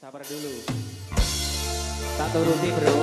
Sabar dulu. Tak turuti bro.